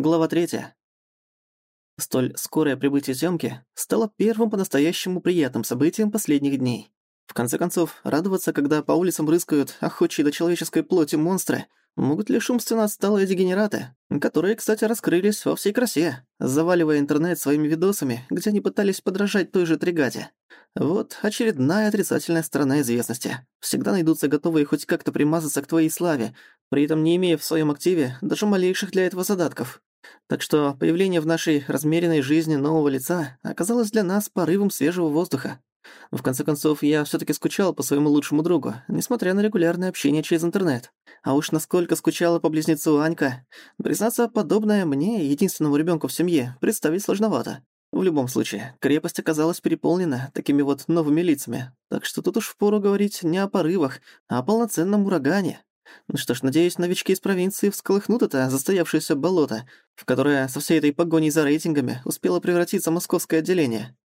Глава третья. Столь скорое прибытие Тёмки стало первым по-настоящему приятным событием последних дней. В конце концов, радоваться, когда по улицам рыскают охочие до человеческой плоти монстры, могут лишь умственно отсталые дегенераты, которые, кстати, раскрылись во всей красе, заваливая интернет своими видосами, где они пытались подражать той же Тригаде. Вот очередная отрицательная сторона известности. Всегда найдутся готовые хоть как-то примазаться к твоей славе, при этом не имея в своем активе даже малейших для этого задатков. Так что появление в нашей размеренной жизни нового лица оказалось для нас порывом свежего воздуха. В конце концов, я все таки скучал по своему лучшему другу, несмотря на регулярное общение через интернет. А уж насколько скучала по близнецу Анька. Признаться, подобное мне, единственному ребенку в семье, представить сложновато. В любом случае, крепость оказалась переполнена такими вот новыми лицами, так что тут уж впору говорить не о порывах, а о полноценном урагане. Ну что ж, надеюсь, новички из провинции всколыхнут это застоявшееся болото, в которое со всей этой погоней за рейтингами успело превратиться московское отделение.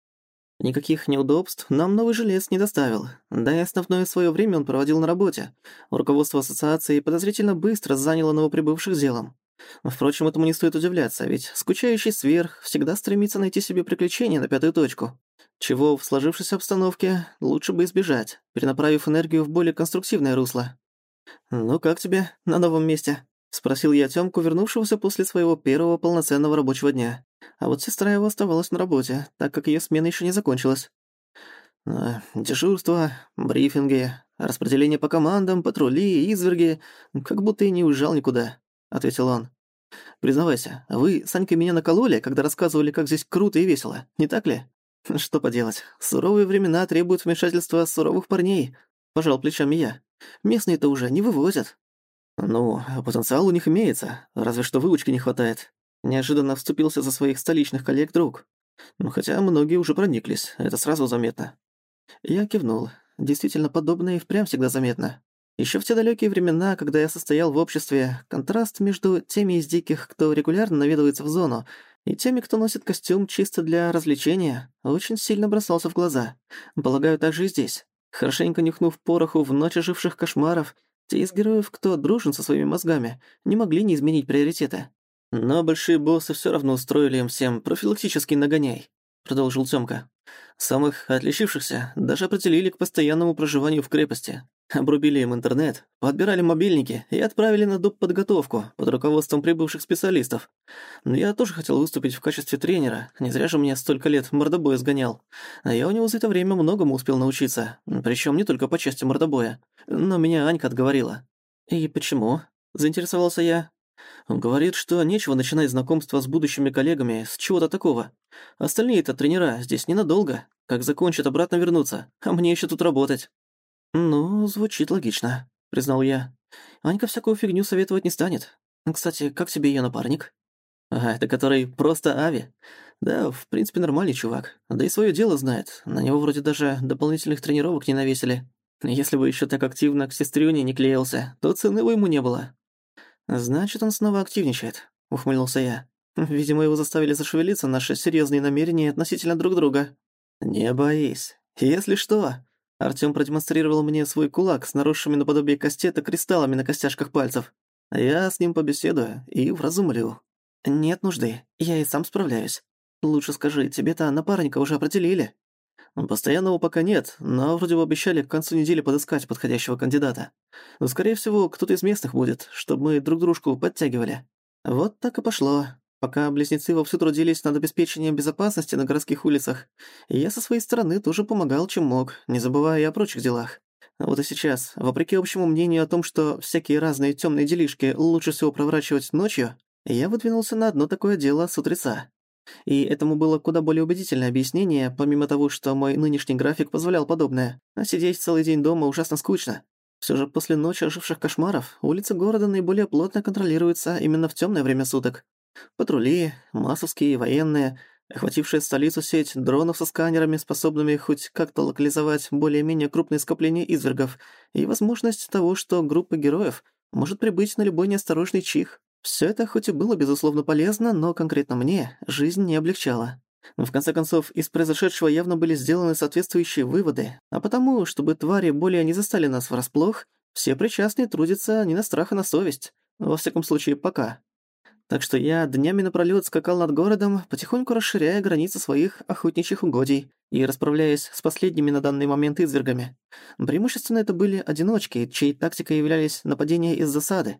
Никаких неудобств нам новый жилец не доставил, да и основное свое время он проводил на работе. Руководство ассоциации подозрительно быстро заняло новоприбывших делом. Впрочем, этому не стоит удивляться, ведь скучающий сверх всегда стремится найти себе приключения на пятую точку. Чего в сложившейся обстановке лучше бы избежать, перенаправив энергию в более конструктивное русло. «Ну как тебе на новом месте?» — спросил я Тёмку, вернувшегося после своего первого полноценного рабочего дня. А вот сестра его оставалась на работе, так как её смена ещё не закончилась. «А, дежурство, брифинги, распределение по командам, патрули, изверги, как будто и не уезжал никуда ответил он. «Признавайся, вы с Анькой меня накололи, когда рассказывали, как здесь круто и весело, не так ли?» «Что поделать, суровые времена требуют вмешательства суровых парней», — пожал плечами я. «Местные-то уже не вывозят». «Ну, потенциал у них имеется, разве что выучки не хватает». Неожиданно вступился за своих столичных коллег друг. Ну, хотя многие уже прониклись, это сразу заметно. Я кивнул. Действительно, подобное и впрямь всегда заметно. Еще в те далекие времена, когда я состоял в обществе, контраст между теми из диких, кто регулярно наведывается в зону, и теми, кто носит костюм чисто для развлечения, очень сильно бросался в глаза. Полагаю, так же и здесь. Хорошенько нюхнув пороху в ночь оживших кошмаров, те из героев, кто дружен со своими мозгами, не могли не изменить приоритеты. Но большие боссы все равно устроили им всем профилактический нагоняй, продолжил Тёмка. Самых отличившихся даже определили к постоянному проживанию в крепости. Обрубили им интернет, подбирали мобильники и отправили на доп. подготовку под руководством прибывших специалистов. Но я тоже хотел выступить в качестве тренера, не зря же меня столько лет мордобоя сгонял. А я у него за это время многому успел научиться, причем не только по части мордобоя. Но меня Анька отговорила. «И почему?» – заинтересовался я. Он говорит, что нечего начинать знакомство с будущими коллегами с чего-то такого. Остальные-то тренера здесь ненадолго. Как закончат, обратно вернуться, а мне еще тут работать. «Ну, звучит логично», — признал я. «Анька всякую фигню советовать не станет. Кстати, как тебе её напарник?» «А, это который просто Ави?» «Да, в принципе, нормальный чувак. Да и своё дело знает. На него вроде даже дополнительных тренировок не навесили. Если бы ещё так активно к сестрюне не клеился, то цены бы ему не было». «Значит, он снова активничает», — ухмыльнулся я. «Видимо, его заставили зашевелиться наши серьёзные намерения относительно друг друга». «Не боись. Если что, Артём продемонстрировал мне свой кулак с наросшими наподобие кастета кристаллами на костяшках пальцев. Я с ним побеседую и вразумлю. Нет нужды, я и сам справляюсь. Лучше скажи, тебе-то напарника уже определили? Постоянного пока нет, но вроде бы обещали к концу недели подыскать подходящего кандидата. Но, скорее всего, кто-то из местных будет, чтобы мы друг дружку подтягивали. Вот так и пошло. Пока близнецы вовсю трудились над обеспечением безопасности на городских улицах, я со своей стороны тоже помогал, чем мог, не забывая и о прочих делах. Вот и сейчас, вопреки общему мнению о том, что всякие разные темные делишки лучше всего проворачивать ночью, я выдвинулся на одно такое дело с утреца. И этому было куда более убедительное объяснение, помимо того, что мой нынешний график позволял подобное. А сидеть целый день дома ужасно скучно. Все же после ночи оживших кошмаров улицы города наиболее плотно контролируются именно в темное время суток. Патрули, массовские, военные, охватившая столицу сеть дронов со сканерами, способными хоть как-то локализовать более-менее крупные скопления извергов, и возможность того, что группа героев может прибыть на любой неосторожный чих. Все это хоть и было, безусловно, полезно, но конкретно мне жизнь не облегчала. В конце концов, из произошедшего явно были сделаны соответствующие выводы, а потому, чтобы твари более не застали нас врасплох, все причастные трудятся не на страх, а на совесть. Во всяком случае, пока. Так что я днями напролёт скакал над городом, потихоньку расширяя границы своих охотничьих угодий и расправляясь с последними на данный момент извергами. Преимущественно это были одиночки, чьей тактикой являлись нападения из засады.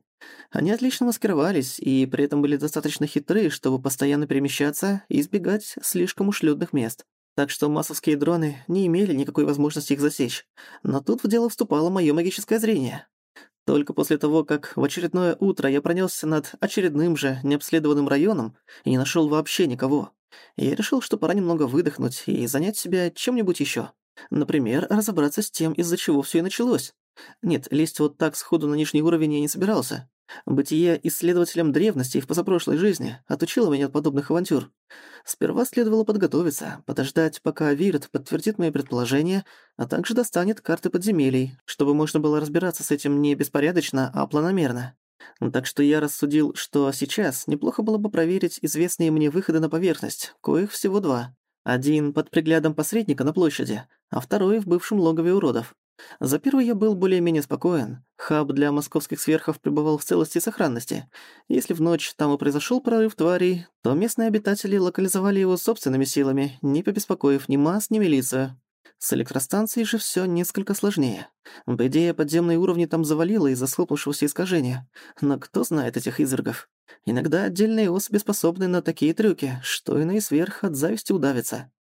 Они отлично маскировались и при этом были достаточно хитры, чтобы постоянно перемещаться и избегать слишком уж мест. Так что массовские дроны не имели никакой возможности их засечь. Но тут в дело вступало моё магическое зрение. Только после того, как в очередное утро я пронёсся над очередным же необследованным районом и не нашёл вообще никого, я решил, что пора немного выдохнуть и занять себя чем-нибудь ещё. Например, разобраться с тем, из-за чего всё и началось. Нет, лезть вот так сходу на нижний уровень я не собирался. Бытие исследователем древности в позапрошлой жизни отучило меня от подобных авантюр. Сперва следовало подготовиться, подождать, пока Вирт подтвердит мои предположения, а также достанет карты подземелий, чтобы можно было разбираться с этим не беспорядочно, а планомерно. Так что я рассудил, что сейчас неплохо было бы проверить известные мне выходы на поверхность, коих всего два. Один под приглядом посредника на площади, а второй в бывшем логове уродов. За первый я был более-менее спокоен. Хаб для московских сверхов пребывал в целости и сохранности. Если в ночь там и произошел прорыв тварей, то местные обитатели локализовали его собственными силами, не побеспокоив ни МАС, ни милицию. С электростанцией же все несколько сложнее. По идее, подземные уровни там завалило из-за схлопнувшегося искажения. Но кто знает этих извергов? Иногда отдельные особи способны на такие трюки, что иные сверх от зависти удавятся.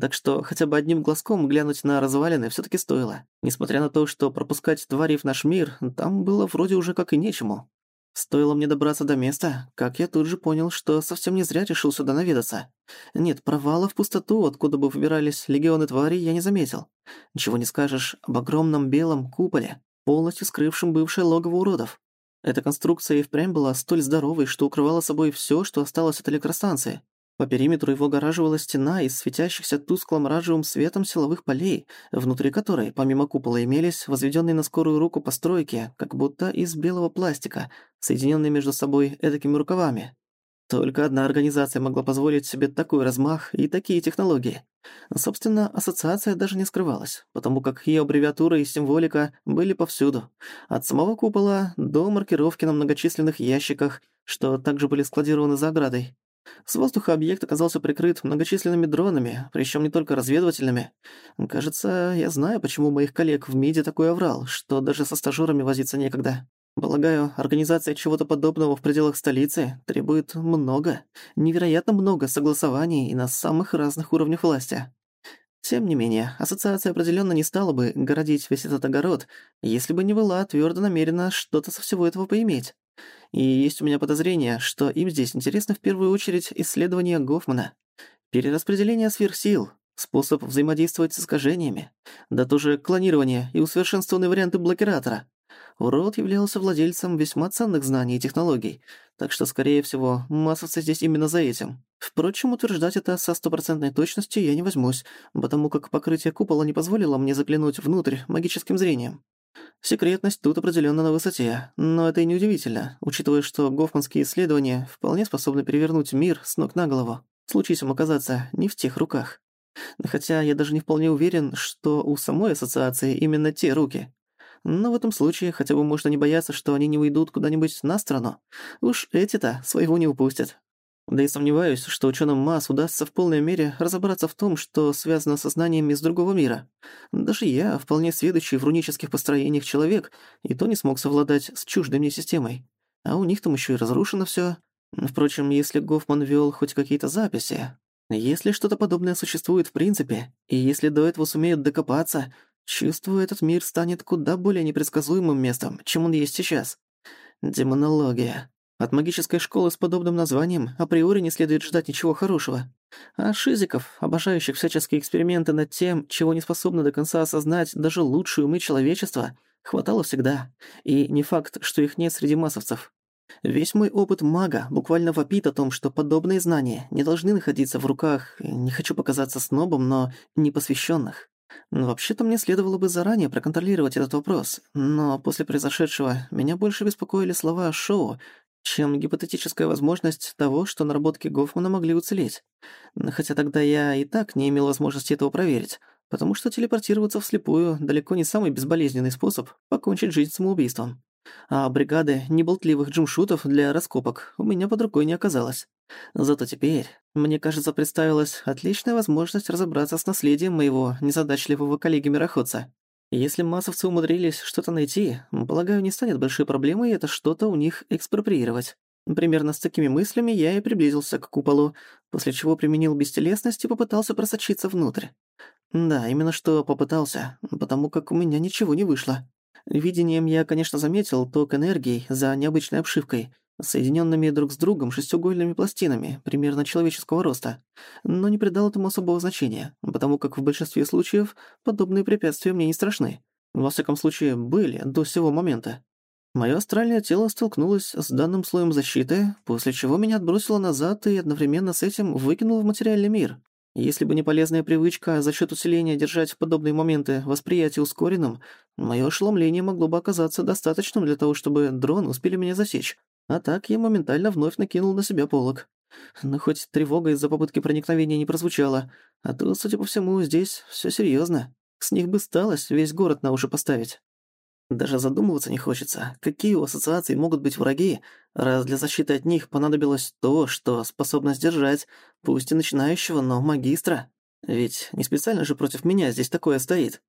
Так что хотя бы одним глазком глянуть на развалины все таки стоило. Несмотря на то, что пропускать тварей в наш мир, там было вроде уже как и нечему. Стоило мне добраться до места, как я тут же понял, что совсем не зря решил сюда наведаться. Нет, провала в пустоту, откуда бы выбирались легионы тварей, я не заметил. Ничего не скажешь об огромном белом куполе, полностью скрывшем бывшее логово уродов. Эта конструкция и впрямь была столь здоровой, что укрывала собой всё, что осталось от электростанции. По периметру его огораживала стена из светящихся тусклым оранжевым светом силовых полей, внутри которой, помимо купола, имелись возведенные на скорую руку постройки, как будто из белого пластика, соединенные между собой эдакими рукавами. Только одна организация могла позволить себе такой размах и такие технологии. Собственно, ассоциация даже не скрывалась, потому как ее аббревиатура и символика были повсюду. От самого купола до маркировки на многочисленных ящиках, что также были складированы за оградой. С воздуха объект оказался прикрыт многочисленными дронами, причем не только разведывательными. Кажется, я знаю, почему моих коллег в МИДе такой оврал, что даже со стажёрами возиться некогда. Полагаю, организация чего-то подобного в пределах столицы требует много, невероятно много согласований и на самых разных уровнях власти. Тем не менее, ассоциация определенно не стала бы городить весь этот огород, если бы не была твердо намерена что-то со всего этого поиметь. И есть у меня подозрение, что им здесь интересно в первую очередь исследование Гофмана. Перераспределение сверхсил, способ взаимодействовать с искажениями, да тоже клонирование и усовершенствованные варианты блокиратора. Урод являлся владельцем весьма ценных знаний и технологий, так что, скорее всего, массовцы здесь именно за этим. Впрочем, утверждать это со стопроцентной точностью я не возьмусь, потому как покрытие купола не позволило мне заглянуть внутрь магическим зрением. Секретность тут определенно на высоте, но это и не удивительно, учитывая, что гофманские исследования вполне способны перевернуть мир с ног на голову, случись им оказаться не в тех руках. Хотя я даже не вполне уверен, что у самой ассоциации именно те руки. Но в этом случае хотя бы можно не бояться, что они не уйдут куда-нибудь на страну. Уж эти-то своего не упустят. Да и сомневаюсь, что ученым МАС удастся в полной мере разобраться в том, что связано со знаниями из другого мира. Даже я, вполне сведущий в рунических построениях человек, и то не смог совладать с чуждой мне системой. А у них там еще и разрушено все. Впрочем, если Гофман вел хоть какие-то записи, если что-то подобное существует в принципе, и если до этого сумеют докопаться, чувствую, этот мир станет куда более непредсказуемым местом, чем он есть сейчас. Демонология. От магической школы с подобным названием априори не следует ждать ничего хорошего. А шизиков, обожающих всяческие эксперименты над тем, чего не способны до конца осознать даже лучшие умы человечества, хватало всегда. И не факт, что их нет среди массовцев. Весь мой опыт мага буквально вопит о том, что подобные знания не должны находиться в руках, не хочу показаться снобом, но непосвященных. Вообще-то мне следовало бы заранее проконтролировать этот вопрос, но после произошедшего меня больше беспокоили слова Шоу, чем гипотетическая возможность того, что наработки Гофмана могли уцелеть. Хотя тогда я и так не имел возможности этого проверить, потому что телепортироваться вслепую далеко не самый безболезненный способ покончить жизнь самоубийством. А бригады неболтливых джумшутов для раскопок у меня под рукой не оказалось. Зато теперь, мне кажется, представилась отличная возможность разобраться с наследием моего незадачливого коллеги-мироходца. Если массовцы умудрились что-то найти, полагаю, не станет большой проблемой это что-то у них экспроприировать. Примерно с такими мыслями я и приблизился к куполу, после чего применил бестелесность и попытался просочиться внутрь. Да, именно что попытался, потому как у меня ничего не вышло. Видением я, конечно, заметил ток энергии за необычной обшивкой, соединенными друг с другом шестиугольными пластинами, примерно человеческого роста, но не придал этому особого значения, потому как в большинстве случаев подобные препятствия мне не страшны. Во всяком случае, были до сего момента. Моё астральное тело столкнулось с данным слоем защиты, после чего меня отбросило назад и одновременно с этим выкинуло в материальный мир. Если бы не полезная привычка за счёт усиления держать в подобные моменты восприятие ускоренным, моё ошеломление могло бы оказаться достаточным для того, чтобы дроны успели меня засечь. А так я моментально вновь накинул на себя полог. Но хоть тревога из-за попытки проникновения не прозвучала, а то, судя по всему, здесь всё серьёзно. С них бы сталось весь город на уши поставить. Даже задумываться не хочется, какие у ассоциаций могут быть враги, раз для защиты от них понадобилось то, что способно сдержать, пусть и начинающего, но магистра. Ведь не специально же против меня здесь такое стоит.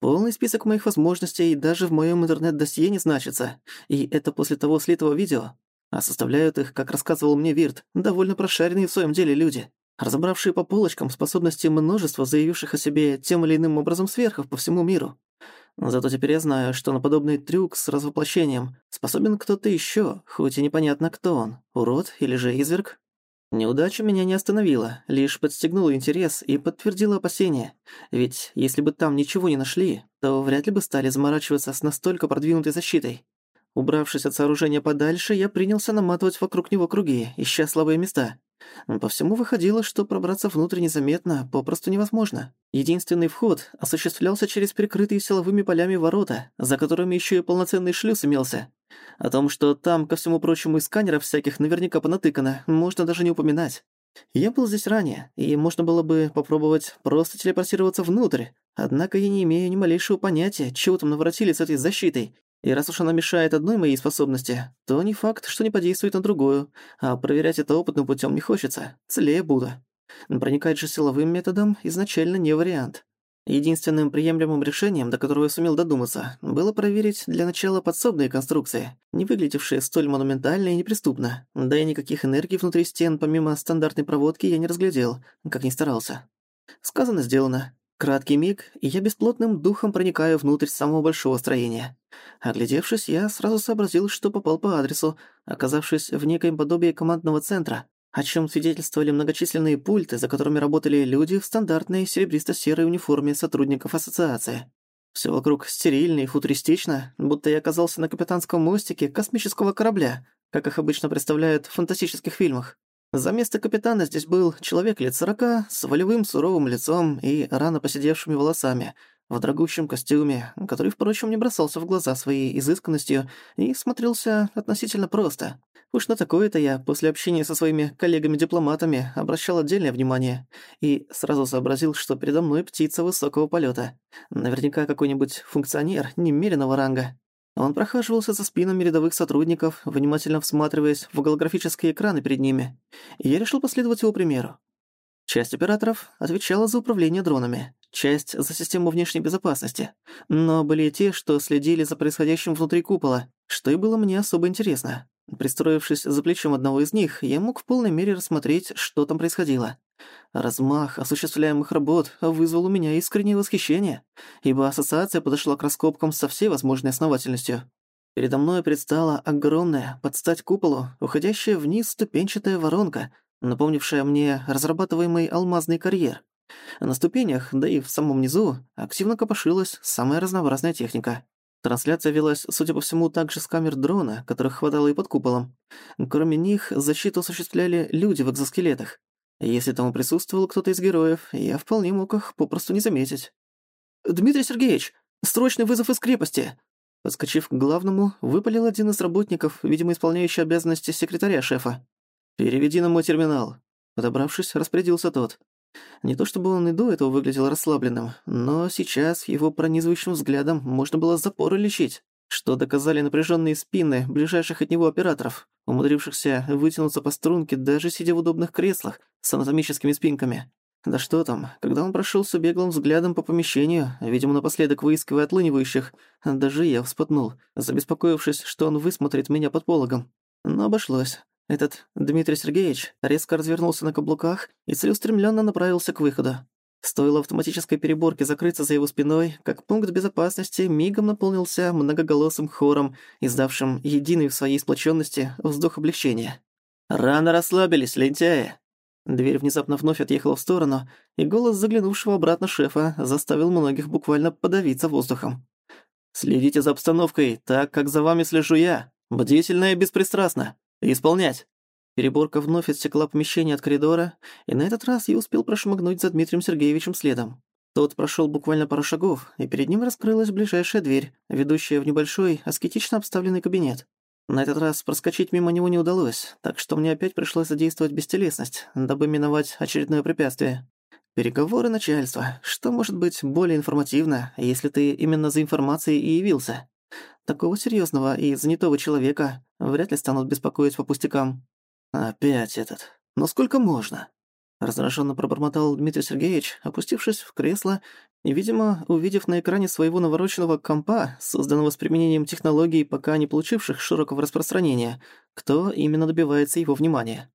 Полный список моих возможностей даже в моем интернет-досье не значится, и это после того слитого видео. А составляют их, как рассказывал мне Вирт, довольно прошаренные в своем деле люди, разобравшие по полочкам способности множества заявивших о себе тем или иным образом сверхов по всему миру. Зато теперь я знаю, что на подобный трюк с развоплощением способен кто-то ещё, хоть и непонятно кто он, урод или же изверг. Неудача меня не остановила, лишь подстегнула интерес и подтвердила опасения. Ведь если бы там ничего не нашли, то вряд ли бы стали заморачиваться с настолько продвинутой защитой. Убравшись от сооружения подальше, я принялся наматывать вокруг него круги, ища слабые места. По всему выходило, что пробраться внутрь незаметно попросту невозможно. Единственный вход осуществлялся через прикрытые силовыми полями ворота, за которыми еще и полноценный шлюз имелся. О том, что там, ко всему прочему, и сканеров всяких наверняка понатыкано, можно даже не упоминать. Я был здесь ранее, и можно было бы попробовать просто телепортироваться внутрь, однако я не имею ни малейшего понятия, чего там наворотили с этой защитой, и раз уж она мешает одной моей способности, то не факт, что не подействует на другую, а проверять это опытным путем не хочется, целее буду. Проникать же силовым методом изначально не вариант. Единственным приемлемым решением, до которого я сумел додуматься, было проверить для начала подсобные конструкции, не выглядевшие столь монументально и неприступно, да и никаких энергий внутри стен помимо стандартной проводки я не разглядел, как ни старался. Сказано, сделано. Краткий миг, и я бесплотным духом проникаю внутрь самого большого строения. Оглядевшись, я сразу сообразил, что попал по адресу, оказавшись в некоем подобии командного центра, о чем свидетельствовали многочисленные пульты, за которыми работали люди в стандартной серебристо-серой униформе сотрудников ассоциации. Все вокруг стерильно и футуристично, будто я оказался на капитанском мостике космического корабля, как их обычно представляют в фантастических фильмах. За место капитана здесь был человек лет сорока, с волевым суровым лицом и рано посидевшими волосами, в дорогущем костюме, который, впрочем, не бросался в глаза своей изысканностью и смотрелся относительно просто. Уж на такое-то я после общения со своими коллегами-дипломатами обращал отдельное внимание и сразу сообразил, что передо мной птица высокого полета. Наверняка какой-нибудь функционер немеренного ранга. Он прохаживался за спинами рядовых сотрудников, внимательно всматриваясь в голографические экраны перед ними. И я решил последовать его примеру. Часть операторов отвечала за управление дронами, часть — за систему внешней безопасности. Но были те, что следили за происходящим внутри купола, что и было мне особо интересно. Пристроившись за плечом одного из них, я мог в полной мере рассмотреть, что там происходило. Размах осуществляемых работ вызвал у меня искреннее восхищение, ибо ассоциация подошла к раскопкам со всей возможной основательностью. Передо мной предстала огромная, под стать куполу, уходящая вниз ступенчатая воронка, напомнившая мне разрабатываемый алмазный карьер. На ступенях, да и в самом низу, активно копошилась самая разнообразная техника. Трансляция велась, судя по всему, также с камер дрона, которых хватало и под куполом. Кроме них, защиту осуществляли люди в экзоскелетах. Если там присутствовал кто-то из героев, я вполне мог их попросту не заметить. «Дмитрий Сергеевич, срочный вызов из крепости!» Подскочив к главному, выпалил один из работников, видимо, исполняющий обязанности секретаря шефа. «Переведи на мой терминал». Подобравшись, распорядился тот. Не то чтобы он и до этого выглядел расслабленным, но сейчас его пронизывающим взглядом можно было запоры лечить. что доказали напряженные спины ближайших от него операторов, умудрившихся вытянуться по струнке, даже сидя в удобных креслах с анатомическими спинками. Да что там, когда он прошелся беглым взглядом по помещению, видимо, напоследок выискивая отлынивающих, даже я вспотнул, забеспокоившись, что он высмотрит меня под пологом. Но обошлось. Этот Дмитрий Сергеевич резко развернулся на каблуках и целеустремленно направился к выходу. Стоило автоматической переборке закрыться за его спиной, как пункт безопасности мигом наполнился многоголосым хором, издавшим единый в своей сплоченности вздох облегчения. «Рано расслабились, лентяи!» Дверь внезапно вновь отъехала в сторону, и голос заглянувшего обратно шефа заставил многих буквально подавиться воздухом. «Следите за обстановкой, так как за вами слежу я. Бдительно и беспристрастно. Исполнять!» Переборка вновь отсекла помещение от коридора, и на этот раз я успел прошмыгнуть за Дмитрием Сергеевичем следом. Тот прошел буквально пару шагов, и перед ним раскрылась ближайшая дверь, ведущая в небольшой, аскетично обставленный кабинет. На этот раз проскочить мимо него не удалось, так что мне опять пришлось задействовать бестелесность, дабы миновать очередное препятствие. Переговоры начальства. Что может быть более информативно, если ты именно за информацией и явился? Такого серьезного и занятого человека вряд ли станут беспокоить по пустякам. «Опять этот. Но сколько можно?» Раздраженно пробормотал Дмитрий Сергеевич, опустившись в кресло и, видимо, увидев на экране своего навороченного компа, созданного с применением технологий, пока не получивших широкого распространения, кто именно добивается его внимания.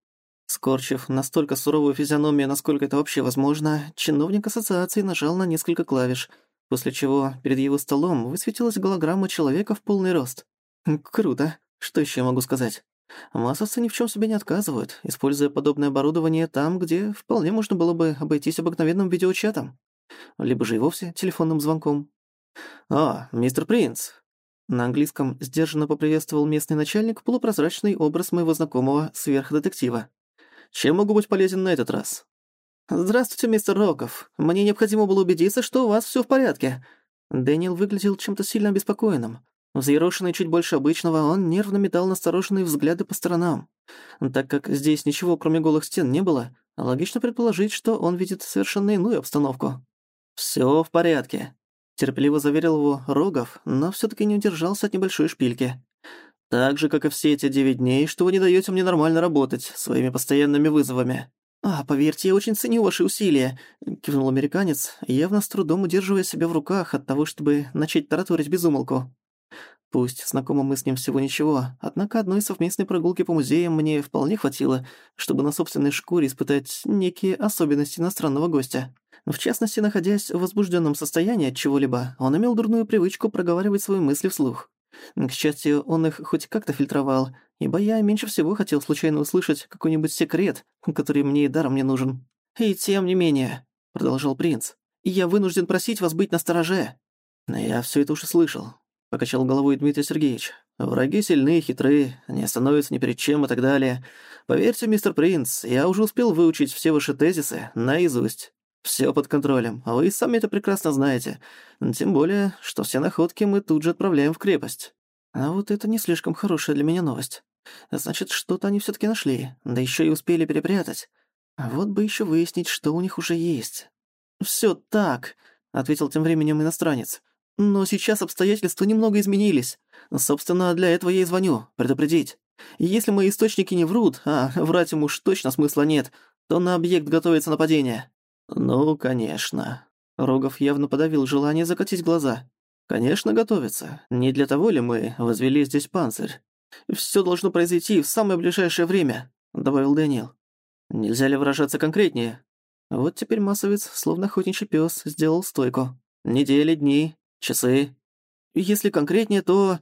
Скорчив настолько суровую физиономию, насколько это вообще возможно, чиновник ассоциации нажал на несколько клавиш, после чего перед его столом высветилась голограмма человека в полный рост. Круто. Что еще могу сказать? Массовцы ни в чем себе не отказывают, используя подобное оборудование там, где вполне можно было бы обойтись обыкновенным видеочатом. Либо же и вовсе телефонным звонком. «А, мистер Принц!» На английском сдержанно поприветствовал местный начальник полупрозрачный образ моего знакомого сверхдетектива. «Чем могу быть полезен на этот раз?» «Здравствуйте, мистер Роков. Мне необходимо было убедиться, что у вас всё в порядке». Дэниел выглядел чем-то сильно обеспокоенным. Взъерошенный чуть больше обычного, он нервно метал настороженные взгляды по сторонам. Так как здесь ничего, кроме голых стен, не было, логично предположить, что он видит совершенно иную обстановку. «Всё в порядке», — терпеливо заверил его Рогов, но всё-таки не удержался от небольшой шпильки. «Так же, как и все эти девять дней, что вы не даёте мне нормально работать своими постоянными вызовами». «А, поверьте, я очень ценю ваши усилия», — кивнул американец, явно с трудом удерживая себя в руках от того, чтобы начать тараторить безумолку. Пусть знакомы мы с ним всего ничего, однако одной совместной прогулки по музеям мне вполне хватило, чтобы на собственной шкуре испытать некие особенности иностранного гостя. В частности, находясь в возбужденном состоянии от чего-либо, он имел дурную привычку проговаривать свои мысли вслух. К счастью, он их хоть как-то фильтровал, ибо я меньше всего хотел случайно услышать какой-нибудь секрет, который мне и даром не нужен. «И тем не менее», — продолжал принц, — «я вынужден просить вас быть настороже». Я все это уже слышал покачал головой Дмитрий Сергеевич. «Враги сильны, хитры, не остановятся ни перед чем и так далее. Поверьте, мистер Принц, я уже успел выучить все ваши тезисы наизусть. Все под контролем, а вы сами это прекрасно знаете. Тем более, что все находки мы тут же отправляем в крепость. А вот это не слишком хорошая для меня новость. Значит, что-то они все таки нашли, да еще и успели перепрятать. Вот бы еще выяснить, что у них уже есть». Все так», — ответил тем временем иностранец. Но сейчас обстоятельства немного изменились. Собственно, для этого я и звоню, предупредить. Если мои источники не врут, а врать им уж точно смысла нет, то на объект готовится нападение». «Ну, конечно». Рогов явно подавил желание закатить глаза. «Конечно, готовится. Не для того ли мы возвели здесь панцирь? Всё должно произойти в самое ближайшее время», — добавил Дэниел. «Нельзя ли выражаться конкретнее?» Вот теперь массовец, словно охотничий пёс, сделал стойку. «Недели, дни, Часы. Если конкретнее, то...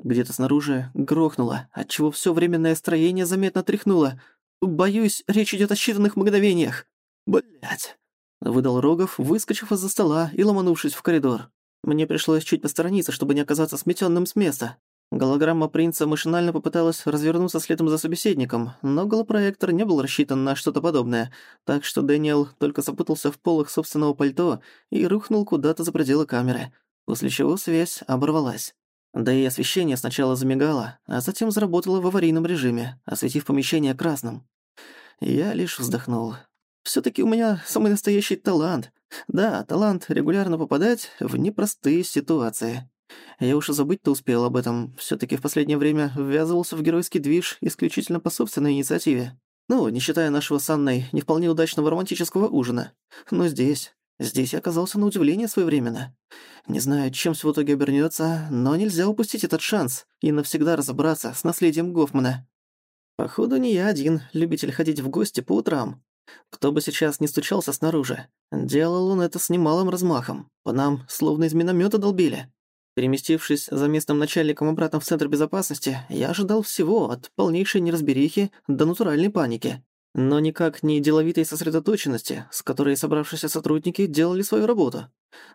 Где-то снаружи грохнуло, отчего всё временное строение заметно тряхнуло. Боюсь, речь идёт о считанных мгновениях. Блять. Выдал Рогов, выскочив из-за стола и ломанувшись в коридор. Мне пришлось чуть посторониться, чтобы не оказаться сметённым с места. Голограмма принца машинально попыталась развернуться следом за собеседником, но голопроектор не был рассчитан на что-то подобное, так что Дэниел только запутался в полах собственного пальто и рухнул куда-то за пределы камеры, после чего связь оборвалась. Да и освещение сначала замигало, а затем заработало в аварийном режиме, осветив помещение красным. Я лишь вздохнул. Всё-таки у меня самый настоящий талант. Да, талант регулярно попадать в непростые ситуации. Я уж и забыть-то успел об этом. все таки в последнее время ввязывался в геройский движ исключительно по собственной инициативе. Ну, не считая нашего с Анной не вполне удачного романтического ужина. Но здесь... Здесь я оказался на удивление своевременно. Не знаю, чем все в итоге обернется, но нельзя упустить этот шанс и навсегда разобраться с наследием Гофмана. Походу, не я один, любитель ходить в гости по утрам. Кто бы сейчас не стучался снаружи, делал он это с немалым размахом. По нам словно из миномета долбили. Переместившись за местным начальником обратно в Центр безопасности, я ожидал всего, от полнейшей неразберихи до натуральной паники. Но никак не деловитой сосредоточенности, с которой собравшиеся сотрудники делали свою работу.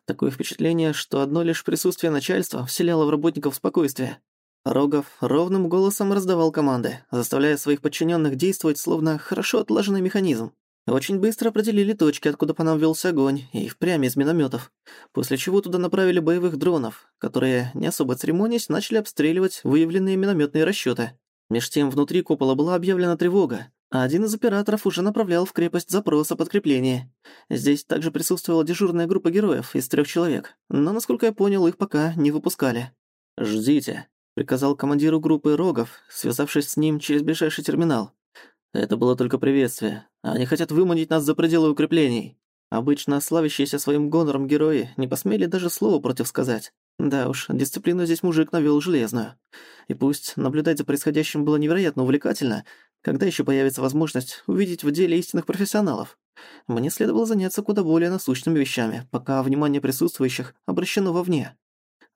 Такое впечатление, что одно лишь присутствие начальства вселяло в работников спокойствие. Рогов ровным голосом раздавал команды, заставляя своих подчиненных действовать словно хорошо отлаженный механизм. Очень быстро определили точки, откуда по нам велся огонь, и впрямь из минометов. После чего туда направили боевых дронов, которые, не особо церемонясь, начали обстреливать выявленные минометные расчеты. Меж тем внутри купола была объявлена тревога, а один из операторов уже направлял в крепость запрос о подкреплении. Здесь также присутствовала дежурная группа героев из трех человек, но, насколько я понял, их пока не выпускали. «Ждите», — приказал командиру группы Рогов, связавшись с ним через ближайший терминал. «Это было только приветствие. Они хотят выманить нас за пределы укреплений». Обычно славящиеся своим гонором герои не посмели даже слова против сказать. Да уж, дисциплину здесь мужик навёл железную. И пусть наблюдать за происходящим было невероятно увлекательно, когда ещё появится возможность увидеть в деле истинных профессионалов? Мне следовало заняться куда более насущными вещами, пока внимание присутствующих обращено вовне.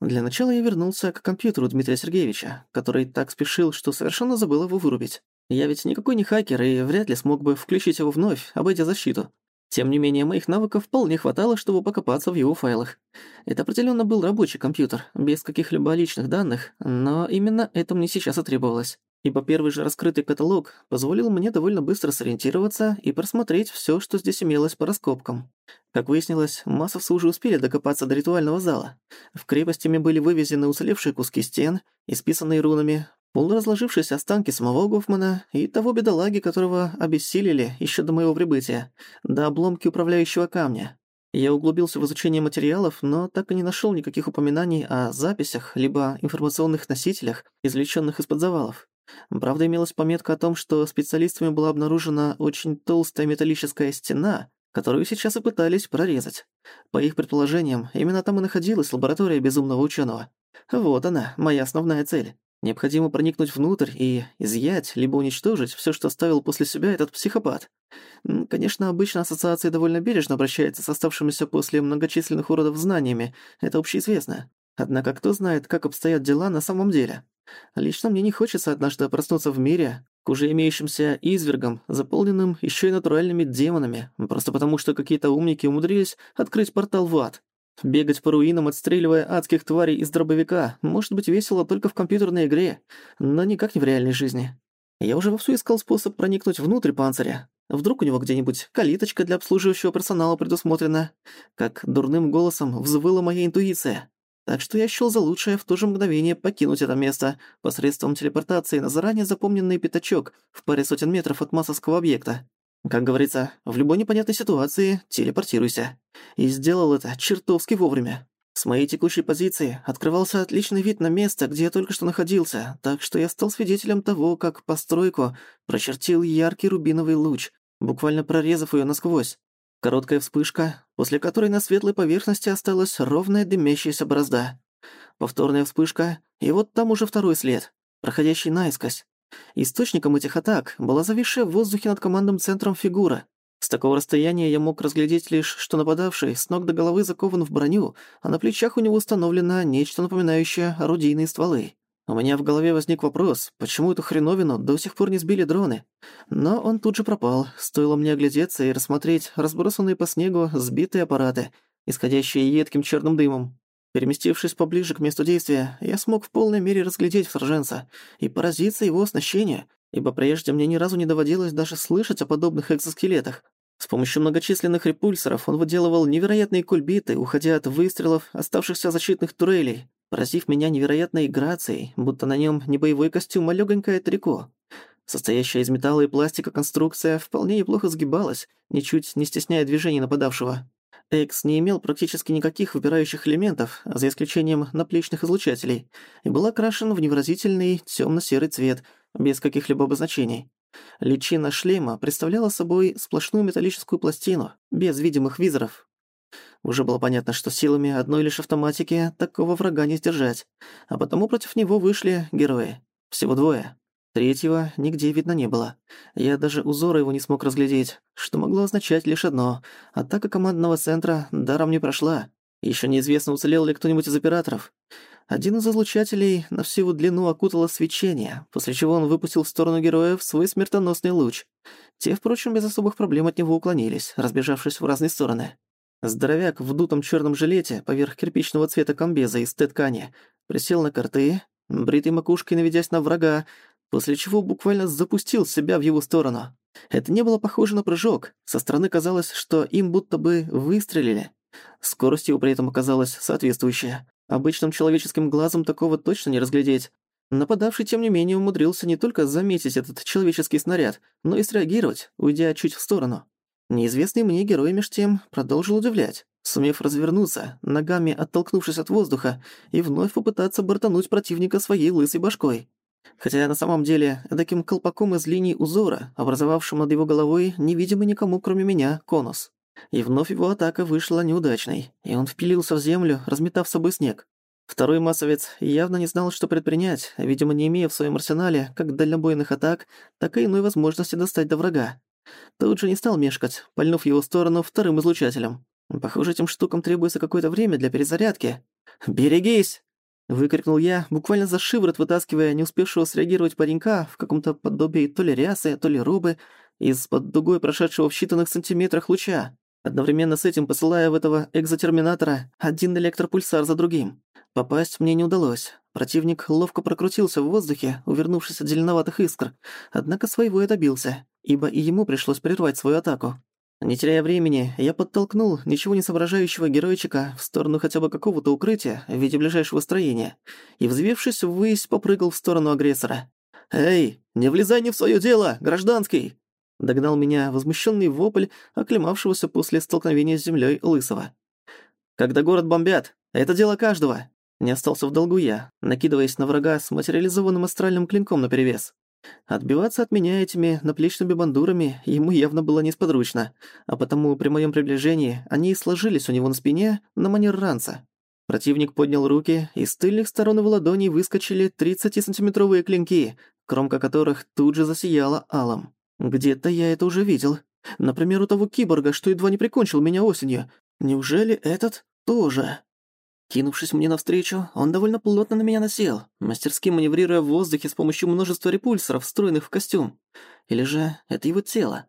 Для начала я вернулся к компьютеру Дмитрия Сергеевича, который так спешил, что совершенно забыл его вырубить. Я ведь никакой не хакер и вряд ли смог бы включить его вновь, обойдя защиту. Тем не менее, моих навыков вполне хватало, чтобы покопаться в его файлах. Это определенно был рабочий компьютер, без каких-либо личных данных, но именно это мне сейчас и требовалось. Ибо первый же раскрытый каталог позволил мне довольно быстро сориентироваться и просмотреть все, что здесь имелось по раскопкам. Как выяснилось, массовцы уже успели докопаться до ритуального зала. В крепостями были вывезены уцелевшие куски стен, исписанные рунами, полуразложившиеся останки самого Гофмана и того бедолаги, которого обессилили еще до моего прибытия, до обломки управляющего камня. Я углубился в изучение материалов, но так и не нашел никаких упоминаний о записях либо информационных носителях, извлеченных из-под завалов. Правда, имелась пометка о том, что специалистами была обнаружена очень толстая металлическая стена, которую сейчас и пытались прорезать. По их предположениям, именно там и находилась лаборатория безумного ученого. Вот она, моя основная цель. Необходимо проникнуть внутрь и изъять, либо уничтожить все, что оставил после себя этот психопат. Конечно, обычно ассоциация довольно бережно обращается с оставшимися после многочисленных уродов знаниями, это общеизвестно. Однако кто знает, как обстоят дела на самом деле? Лично мне не хочется однажды проснуться в мире, к уже имеющимся извергам, заполненным еще и натуральными демонами, просто потому что какие-то умники умудрились открыть портал в ад. Бегать по руинам, отстреливая адских тварей из дробовика, может быть весело только в компьютерной игре, но никак не в реальной жизни. Я уже вовсю искал способ проникнуть внутрь панциря. Вдруг у него где-нибудь калиточка для обслуживающего персонала предусмотрена. Как дурным голосом взвыла моя интуиция. Так что я счёл за лучшее в то же мгновение покинуть это место посредством телепортации на заранее запомненный пятачок в паре сотен метров от массовского объекта. Как говорится, в любой непонятной ситуации телепортируйся. И сделал это чертовски вовремя. С моей текущей позиции открывался отличный вид на место, где я только что находился, так что я стал свидетелем того, как постройку прочертил яркий рубиновый луч, буквально прорезав её насквозь. Короткая вспышка, после которой на светлой поверхности осталась ровная дымящаяся борозда. Повторная вспышка, и вот там уже второй след, проходящий наискось. Источником этих атак была зависшая в воздухе над командным центром фигура. С такого расстояния я мог разглядеть лишь, что нападавший с ног до головы закован в броню, а на плечах у него установлено нечто напоминающее орудийные стволы. У меня в голове возник вопрос, почему эту хреновину до сих пор не сбили дроны? Но он тут же пропал, стоило мне оглядеться и рассмотреть разбросанные по снегу сбитые аппараты, исходящие едким черным дымом. Переместившись поближе к месту действия, я смог в полной мере разглядеть вторженца и поразиться его оснащению, ибо прежде мне ни разу не доводилось даже слышать о подобных экзоскелетах. С помощью многочисленных репульсоров он выделывал невероятные кульбиты, уходя от выстрелов оставшихся защитных турелей, поразив меня невероятной грацией, будто на нем не боевой костюм, а легонькое трико. Состоящая из металла и пластика конструкция вполне неплохо сгибалась, ничуть не стесняя движений нападавшего. Экс не имел практически никаких выпирающих элементов, за исключением наплечных излучателей, и был окрашен в невыразительный тёмно-серый цвет, без каких-либо обозначений. Личина шлема представляла собой сплошную металлическую пластину, без видимых визоров. Уже было понятно, что силами одной лишь автоматики такого врага не сдержать, а потому против него вышли герои. Всего двое. Третьего нигде видно не было. Я даже узора его не смог разглядеть, что могло означать лишь одно. Атака командного центра даром не прошла. Еще неизвестно, уцелел ли кто-нибудь из операторов. Один из излучателей на всю его длину окутало свечение, после чего он выпустил в сторону героев свой смертоносный луч. Те, впрочем, без особых проблем от него уклонились, разбежавшись в разные стороны. Здоровяк в дутом черном жилете поверх кирпичного цвета комбеза из Т-ткани присел на карты, бритой макушкой наведясь на врага, после чего буквально запустил себя в его сторону. Это не было похоже на прыжок, со стороны казалось, что им будто бы выстрелили. Скорость его при этом оказалась соответствующая. Обычным человеческим глазом такого точно не разглядеть. Нападавший, тем не менее, умудрился не только заметить этот человеческий снаряд, но и среагировать, уйдя чуть в сторону. Неизвестный мне герой меж тем продолжил удивлять, сумев развернуться, ногами оттолкнувшись от воздуха, и вновь попытаться бортануть противника своей лысой башкой. Хотя на самом деле таким колпаком из линий узора, образовавшим над его головой невидимый никому, кроме меня, конус. И вновь его атака вышла неудачной, и он впилился в землю, разметав с собой снег. Второй массовец явно не знал, что предпринять, видимо, не имея в своем арсенале как дальнобойных атак, так и иной возможности достать до врага. Тут же не стал мешкать, пальнув его сторону вторым излучателем. Похоже, этим штукам требуется какое-то время для перезарядки. «Берегись!» Выкрикнул я, буквально за шиворот вытаскивая не успевшего среагировать паренька в каком-то подобии то ли рясы, то ли робы, из-под дугой прошедшего в считанных сантиметрах луча, одновременно с этим посылая в этого экзотерминатора один электропульсар за другим. Попасть мне не удалось. Противник ловко прокрутился в воздухе, увернувшись от зеленоватых искр, однако своего и добился, ибо и ему пришлось прервать свою атаку. Не теряя времени, я подтолкнул ничего не соображающего геройчика в сторону хотя бы какого-то укрытия в виде ближайшего строения и, взвившись ввысь, попрыгал в сторону агрессора. «Эй, не влезай не в своё дело, гражданский!» Догнал меня возмущенный вопль, оклемавшегося после столкновения с землей Лысого. «Когда город бомбят, это дело каждого!» Не остался в долгу я, накидываясь на врага с материализованным астральным клинком наперевес. Отбиваться от меня этими наплечными бандурами ему явно было несподручно, а потому при моем приближении они сложились у него на спине на манер ранца. Противник поднял руки, и с тыльных сторон его ладоней выскочили 30-сантиметровые клинки, кромка которых тут же засияла алом. Где-то я это уже видел. Например, у того киборга, что едва не прикончил меня осенью. Неужели этот тоже? Кинувшись мне навстречу, он довольно плотно на меня насел, мастерски маневрируя в воздухе с помощью множества репульсоров, встроенных в костюм. Или же это его тело?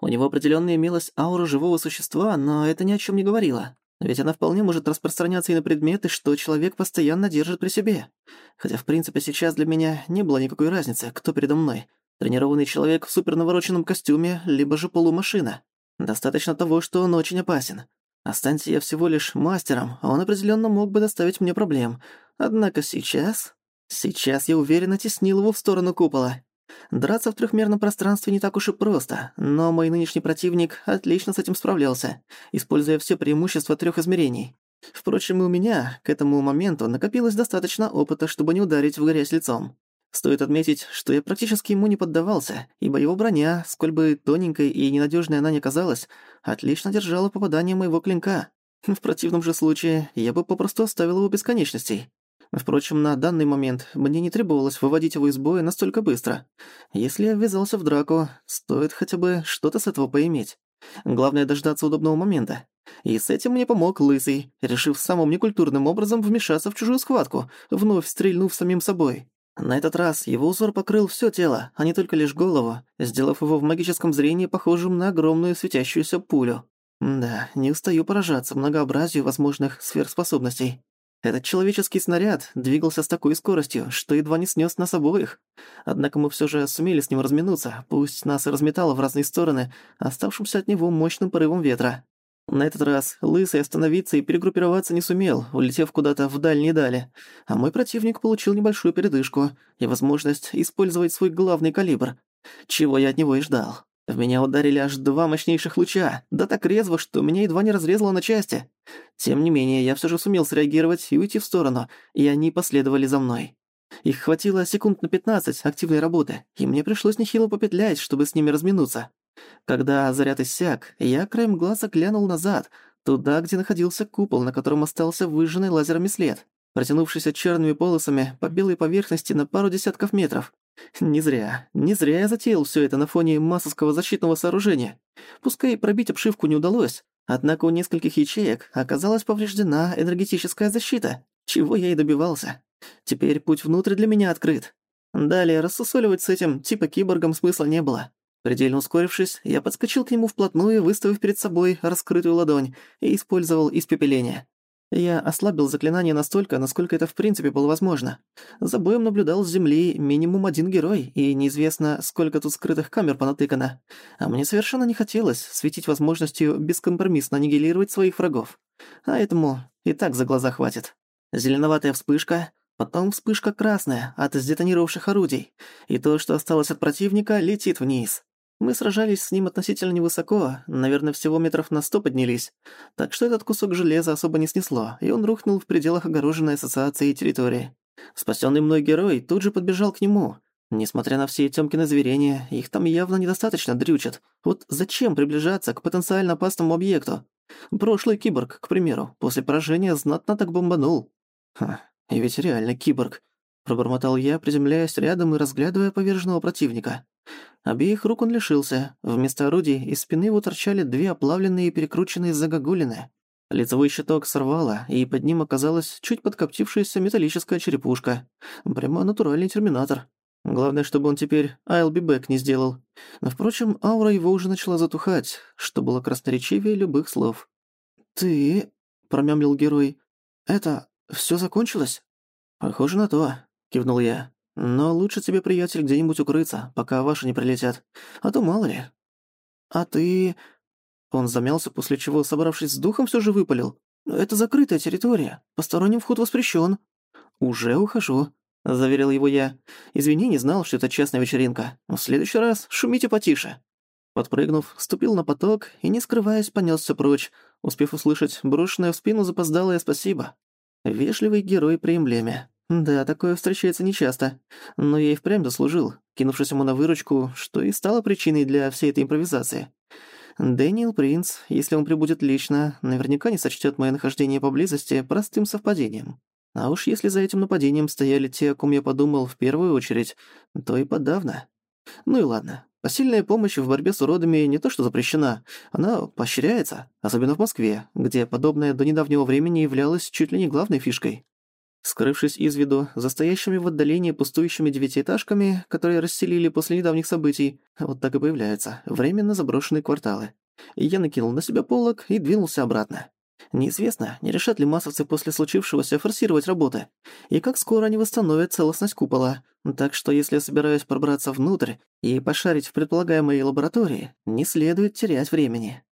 У него определенно имелась аура живого существа, но это ни о чем не говорило. Ведь она вполне может распространяться и на предметы, что человек постоянно держит при себе. Хотя, в принципе, сейчас для меня не было никакой разницы, кто передо мной. Тренированный человек в супернавороченном костюме, либо же полумашина. Достаточно того, что он очень опасен. Останься я всего лишь мастером, он определенно мог бы доставить мне проблем. Однако сейчас... Сейчас я уверенно теснил его в сторону купола. Драться в трехмерном пространстве не так уж и просто, но мой нынешний противник отлично с этим справлялся, используя все преимущества трех измерений. Впрочем, и у меня к этому моменту накопилось достаточно опыта, чтобы не ударить в грязь лицом. Стоит отметить, что я практически ему не поддавался, ибо его броня, сколь бы тоненькой и ненадежной она ни казалась, отлично держала попадание моего клинка. В противном же случае я бы попросту оставил его бесконечностей. Впрочем, на данный момент мне не требовалось выводить его из боя настолько быстро. Если я ввязался в драку, стоит хотя бы что-то с этого поиметь. Главное дождаться удобного момента. И с этим мне помог Лысый, решив самым некультурным образом вмешаться в чужую схватку, вновь стрельнув самим собой. На этот раз его узор покрыл всё тело, а не только лишь голову, сделав его в магическом зрении похожим на огромную светящуюся пулю. Да, не устаю поражаться многообразию возможных сверхспособностей. Этот человеческий снаряд двигался с такой скоростью, что едва не снес нас обоих. Однако мы всё же сумели с ним разминуться, пусть нас и разметало в разные стороны, оставшимся от него мощным порывом ветра. На этот раз Лысый остановиться и перегруппироваться не сумел, улетев куда-то в дальние дали, а мой противник получил небольшую передышку и возможность использовать свой главный калибр, чего я от него и ждал. В меня ударили аж два мощнейших луча, да так резво, что меня едва не разрезало на части. Тем не менее, я все же сумел среагировать и уйти в сторону, и они последовали за мной. Их хватило секунд на 15 активной работы, и мне пришлось нехило попетлять, чтобы с ними разминуться. Когда заряд иссяк, я краем глаза глянул назад, туда, где находился купол, на котором остался выжженный лазерами след, протянувшийся черными полосами по белой поверхности на пару десятков метров. Не зря, не зря я затеял все это на фоне массовского защитного сооружения. Пускай пробить обшивку не удалось, однако у нескольких ячеек оказалась повреждена энергетическая защита, чего я и добивался. Теперь путь внутрь для меня открыт. Далее рассусоливать с этим типа киборгом смысла не было. Предельно ускорившись, я подскочил к нему вплотную, выставив перед собой раскрытую ладонь и использовал испепеление. Я ослабил заклинание настолько, насколько это в принципе было возможно. За боем наблюдал с земли минимум один герой, и неизвестно, сколько тут скрытых камер понатыкано. А мне совершенно не хотелось светить возможностью бескомпромиссно аннигилировать своих врагов. А этому и так за глаза хватит. Зеленоватая вспышка, потом вспышка красная от сдетонировавших орудий, и то, что осталось от противника, летит вниз. Мы сражались с ним относительно невысоко, наверное, всего метров на сто поднялись, так что этот кусок железа особо не снесло, и он рухнул в пределах огороженной ассоциации территории. Спасенный мной герой тут же подбежал к нему. Несмотря на все Тёмкины заверения, их там явно недостаточно дрючат. Вот зачем приближаться к потенциально опасному объекту? Прошлый киборг, к примеру, после поражения знатно так бомбанул. Ха, и ведь реально киборг. Пробормотал я, приземляясь рядом и разглядывая поверженного противника. Обеих рук он лишился. Вместо орудий из спины его торчали две оплавленные и перекрученные загогулины. Лицевой щиток сорвало, и под ним оказалась чуть подкоптившаяся металлическая черепушка. Прямо натуральный терминатор. Главное, чтобы он теперь «I'll be back» не сделал. Но, впрочем, аура его уже начала затухать, что было красноречивее любых слов. «Ты...» — промямлил герой. «Это... всё закончилось?» «Похоже на то», — кивнул я. Но лучше тебе, приятель, где-нибудь укрыться, пока ваши не прилетят. А то мало ли. А ты... Он замялся, после чего, собравшись с духом, все же выпалил. «Это закрытая территория. Посторонним вход воспрещен. «Уже ухожу», — заверил его я. «Извини, не знал, что это частная вечеринка. В следующий раз шумите потише». Подпрыгнув, ступил на поток и, не скрываясь, понесся прочь, успев услышать брошенное в спину запоздалое спасибо. Вежливый герой при эмблеме. Да, такое встречается нечасто. Но я и впрямь заслужил, кинувшись ему на выручку, что и стало причиной для всей этой импровизации. Дэниел Принц, если он прибудет лично, наверняка не сочтет мое нахождение поблизости простым совпадением. А уж если за этим нападением стояли те, о ком я подумал в первую очередь, то и подавно. Ну и ладно. Посильная помощь в борьбе с уродами не то что запрещена, она поощряется, особенно в Москве, где подобное до недавнего времени являлось чуть ли не главной фишкой. Скрывшись из виду за стоящими в отдалении пустующими девятиэтажками, которые расселили после недавних событий, вот так и появляются временно заброшенные кварталы. Я накинул на себя полог и двинулся обратно. Неизвестно, не решат ли массовцы после случившегося форсировать работы, и как скоро они восстановят целостность купола. Так что если я собираюсь пробраться внутрь и пошарить в предполагаемой лаборатории, не следует терять времени.